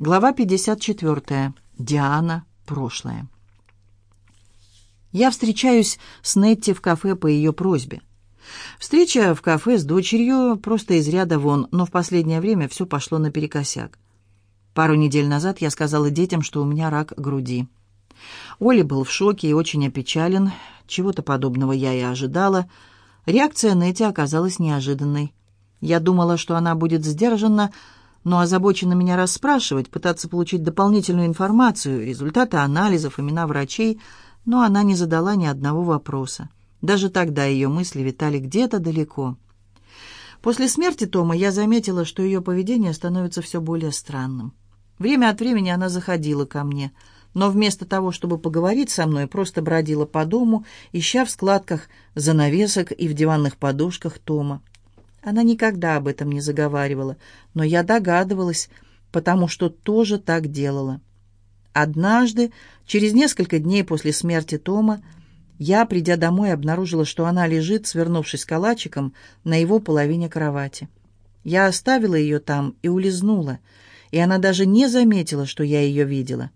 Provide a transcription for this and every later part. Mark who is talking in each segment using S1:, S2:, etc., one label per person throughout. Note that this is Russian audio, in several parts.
S1: Глава 54. Диана. Прошлое. Я встречаюсь с Нетти в кафе по ее просьбе. Встреча в кафе с дочерью просто из ряда вон, но в последнее время все пошло наперекосяк. Пару недель назад я сказала детям, что у меня рак груди. Оля был в шоке и очень опечален. Чего-то подобного я и ожидала. Реакция Нетти оказалась неожиданной. Я думала, что она будет сдержанна но озабочена меня расспрашивать, пытаться получить дополнительную информацию, результаты анализов, имена врачей, но она не задала ни одного вопроса. Даже тогда ее мысли витали где-то далеко. После смерти Тома я заметила, что ее поведение становится все более странным. Время от времени она заходила ко мне, но вместо того, чтобы поговорить со мной, просто бродила по дому, ища в складках занавесок и в диванных подушках Тома. Она никогда об этом не заговаривала, но я догадывалась, потому что тоже так делала. Однажды, через несколько дней после смерти Тома, я, придя домой, обнаружила, что она лежит, свернувшись калачиком, на его половине кровати. Я оставила ее там и улизнула, и она даже не заметила, что я ее видела.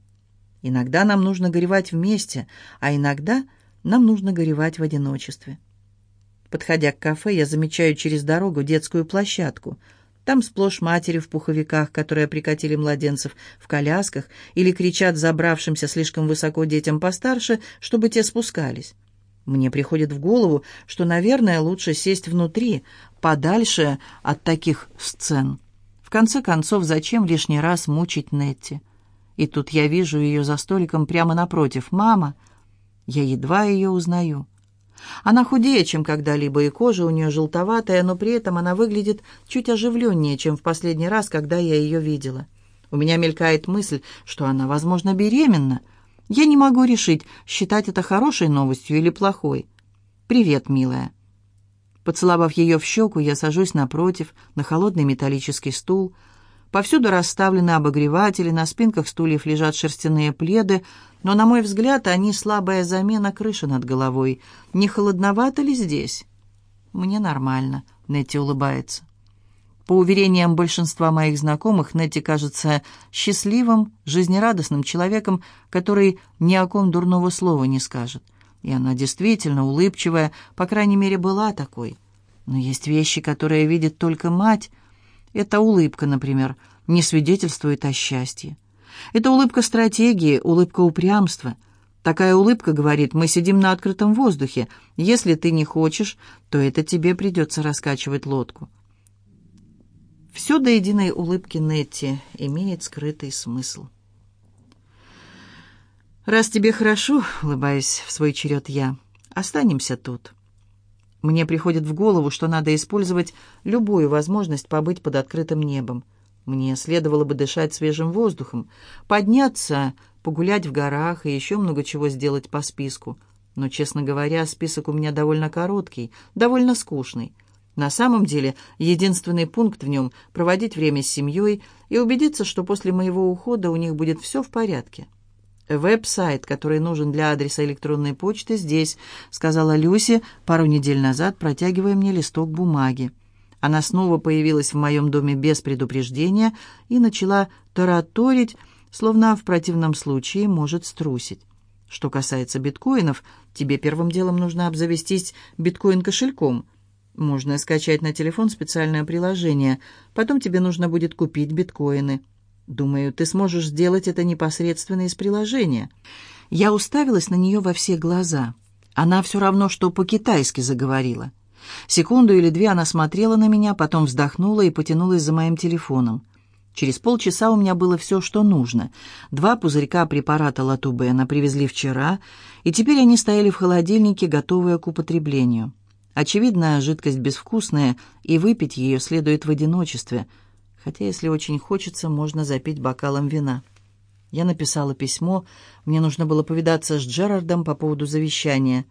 S1: Иногда нам нужно горевать вместе, а иногда нам нужно горевать в одиночестве. Подходя к кафе, я замечаю через дорогу детскую площадку. Там сплошь матери в пуховиках, которые прикатили младенцев в колясках или кричат забравшимся слишком высоко детям постарше, чтобы те спускались. Мне приходит в голову, что, наверное, лучше сесть внутри, подальше от таких сцен. В конце концов, зачем лишний раз мучить Нетти? И тут я вижу ее за столиком прямо напротив. «Мама!» Я едва ее узнаю. Она худее, чем когда-либо, и кожа у нее желтоватая, но при этом она выглядит чуть оживленнее, чем в последний раз, когда я ее видела. У меня мелькает мысль, что она, возможно, беременна. Я не могу решить, считать это хорошей новостью или плохой. «Привет, милая». Поцеловав ее в щеку, я сажусь напротив, на холодный металлический стул – Повсюду расставлены обогреватели, на спинках стульев лежат шерстяные пледы, но, на мой взгляд, они слабая замена крыши над головой. Не холодновато ли здесь? Мне нормально, Нетти улыбается. По уверениям большинства моих знакомых, Нетти кажется счастливым, жизнерадостным человеком, который ни о ком дурного слова не скажет. И она действительно улыбчивая, по крайней мере, была такой. Но есть вещи, которые видит только мать — эта улыбка, например, не свидетельствует о счастье. Это улыбка стратегии, улыбка упрямства. Такая улыбка говорит, мы сидим на открытом воздухе. Если ты не хочешь, то это тебе придется раскачивать лодку. Все до единой улыбки Нетти имеет скрытый смысл. «Раз тебе хорошо, — улыбаюсь в свой черед я, — останемся тут». Мне приходит в голову, что надо использовать любую возможность побыть под открытым небом. Мне следовало бы дышать свежим воздухом, подняться, погулять в горах и еще много чего сделать по списку. Но, честно говоря, список у меня довольно короткий, довольно скучный. На самом деле, единственный пункт в нем — проводить время с семьей и убедиться, что после моего ухода у них будет все в порядке. «Веб-сайт, который нужен для адреса электронной почты, здесь», — сказала Люси пару недель назад, протягивая мне листок бумаги. Она снова появилась в моем доме без предупреждения и начала тараторить, словно в противном случае может струсить. Что касается биткоинов, тебе первым делом нужно обзавестись биткоин-кошельком. Можно скачать на телефон специальное приложение. Потом тебе нужно будет купить биткоины. Думаю, ты сможешь сделать это непосредственно из приложения. Я уставилась на нее во все глаза. Она все равно, что по-китайски заговорила. Секунду или две она смотрела на меня, потом вздохнула и потянулась за моим телефоном. Через полчаса у меня было все, что нужно. Два пузырька препарата Латубе она привезли вчера, и теперь они стояли в холодильнике, готовые к употреблению. Очевидно, жидкость безвкусная, и выпить ее следует в одиночестве – хотя, если очень хочется, можно запить бокалом вина. Я написала письмо, мне нужно было повидаться с Джерардом по поводу завещания.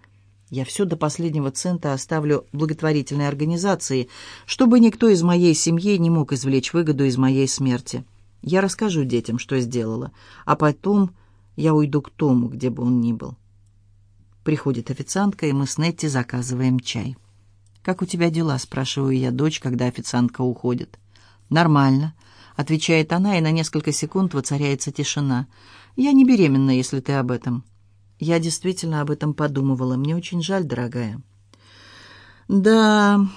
S1: Я все до последнего цента оставлю благотворительной организации, чтобы никто из моей семьи не мог извлечь выгоду из моей смерти. Я расскажу детям, что сделала, а потом я уйду к Тому, где бы он ни был. Приходит официантка, и мы с Нетти заказываем чай. «Как у тебя дела?» — спрашиваю я дочь, когда официантка уходит. «Нормально», — отвечает она, и на несколько секунд воцаряется тишина. «Я не беременна, если ты об этом». «Я действительно об этом подумывала. Мне очень жаль, дорогая». «Да,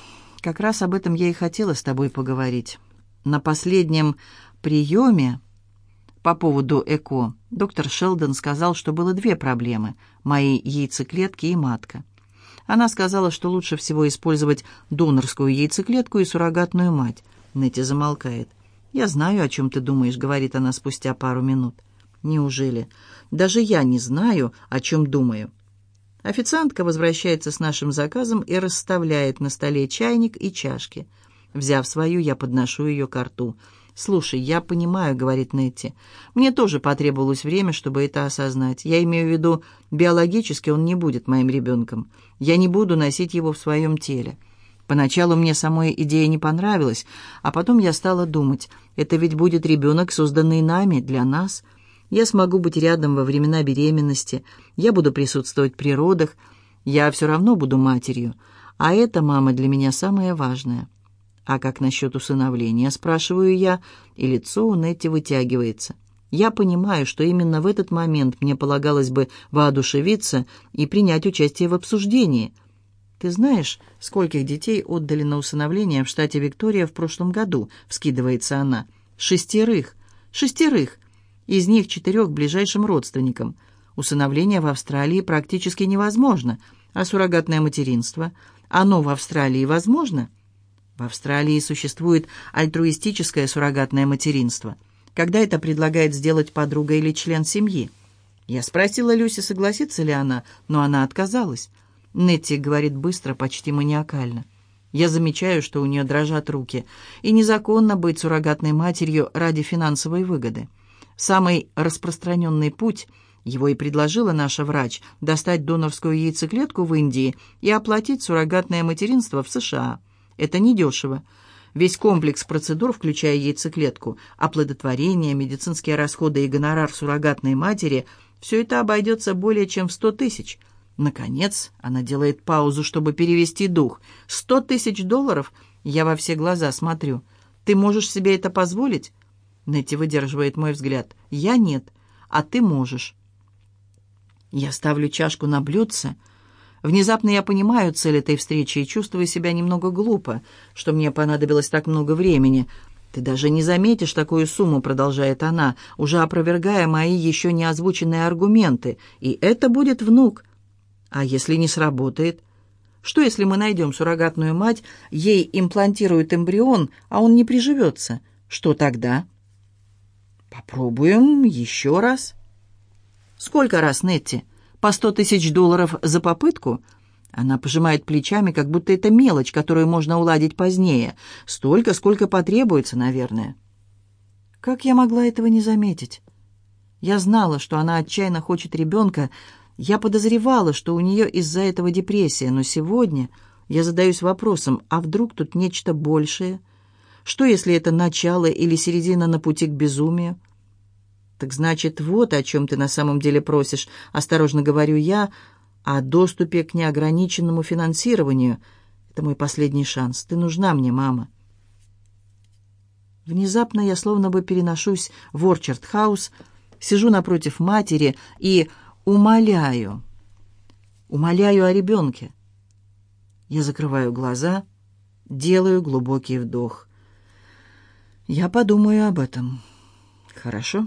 S1: как раз об этом я и хотела с тобой поговорить. На последнем приеме по поводу ЭКО доктор Шелдон сказал, что было две проблемы — мои яйцеклетки и матка». Она сказала, что лучше всего использовать донорскую яйцеклетку и суррогатную мать — Нэти замолкает. «Я знаю, о чем ты думаешь», — говорит она спустя пару минут. «Неужели? Даже я не знаю, о чем думаю». Официантка возвращается с нашим заказом и расставляет на столе чайник и чашки. Взяв свою, я подношу ее к рту. «Слушай, я понимаю», — говорит Нетти. «Мне тоже потребовалось время, чтобы это осознать. Я имею в виду, биологически он не будет моим ребенком. Я не буду носить его в своем теле. Поначалу мне самой идея не понравилась, а потом я стала думать, это ведь будет ребенок, созданный нами, для нас. Я смогу быть рядом во времена беременности, я буду присутствовать при родах, я все равно буду матерью, а эта мама для меня самое важное. А как насчет усыновления, спрашиваю я, и лицо у Нетти вытягивается. Я понимаю, что именно в этот момент мне полагалось бы воодушевиться и принять участие в обсуждении – ты знаешь, скольких детей отдали на усыновление в штате Виктория в прошлом году?» — вскидывается она. «Шестерых. Шестерых. Из них четырех ближайшим родственникам. Усыновление в Австралии практически невозможно. А суррогатное материнство? Оно в Австралии возможно?» В Австралии существует альтруистическое суррогатное материнство, когда это предлагает сделать подруга или член семьи. Я спросила Люси, согласится ли она, но она отказалась. Нетти говорит быстро, почти маниакально. Я замечаю, что у нее дрожат руки. И незаконно быть суррогатной матерью ради финансовой выгоды. Самый распространенный путь, его и предложила наша врач, достать донорскую яйцеклетку в Индии и оплатить суррогатное материнство в США. Это недешево. Весь комплекс процедур, включая яйцеклетку, оплодотворение, медицинские расходы и гонорар суррогатной матери, все это обойдется более чем в 100 тысяч – Наконец, она делает паузу, чтобы перевести дух. «Сто тысяч долларов? Я во все глаза смотрю. Ты можешь себе это позволить?» Нетти выдерживает мой взгляд. «Я нет, а ты можешь». Я ставлю чашку на блюдце. Внезапно я понимаю цель этой встречи и чувствую себя немного глупо, что мне понадобилось так много времени. «Ты даже не заметишь такую сумму», — продолжает она, уже опровергая мои еще не озвученные аргументы. «И это будет внук. А если не сработает? Что, если мы найдем суррогатную мать, ей имплантируют эмбрион, а он не приживется? Что тогда? Попробуем еще раз. Сколько раз, Нетти? По сто тысяч долларов за попытку? Она пожимает плечами, как будто это мелочь, которую можно уладить позднее. Столько, сколько потребуется, наверное. Как я могла этого не заметить? Я знала, что она отчаянно хочет ребенка, я подозревала, что у нее из-за этого депрессия, но сегодня я задаюсь вопросом, а вдруг тут нечто большее? Что, если это начало или середина на пути к безумию? «Так значит, вот о чем ты на самом деле просишь», — осторожно говорю я, «о доступе к неограниченному финансированию. Это мой последний шанс. Ты нужна мне, мама». Внезапно я словно бы переношусь в Орчард-хаус, сижу напротив матери и умоляю. Умоляю о ребенке. Я закрываю глаза, делаю глубокий вдох. Я подумаю об этом. Хорошо.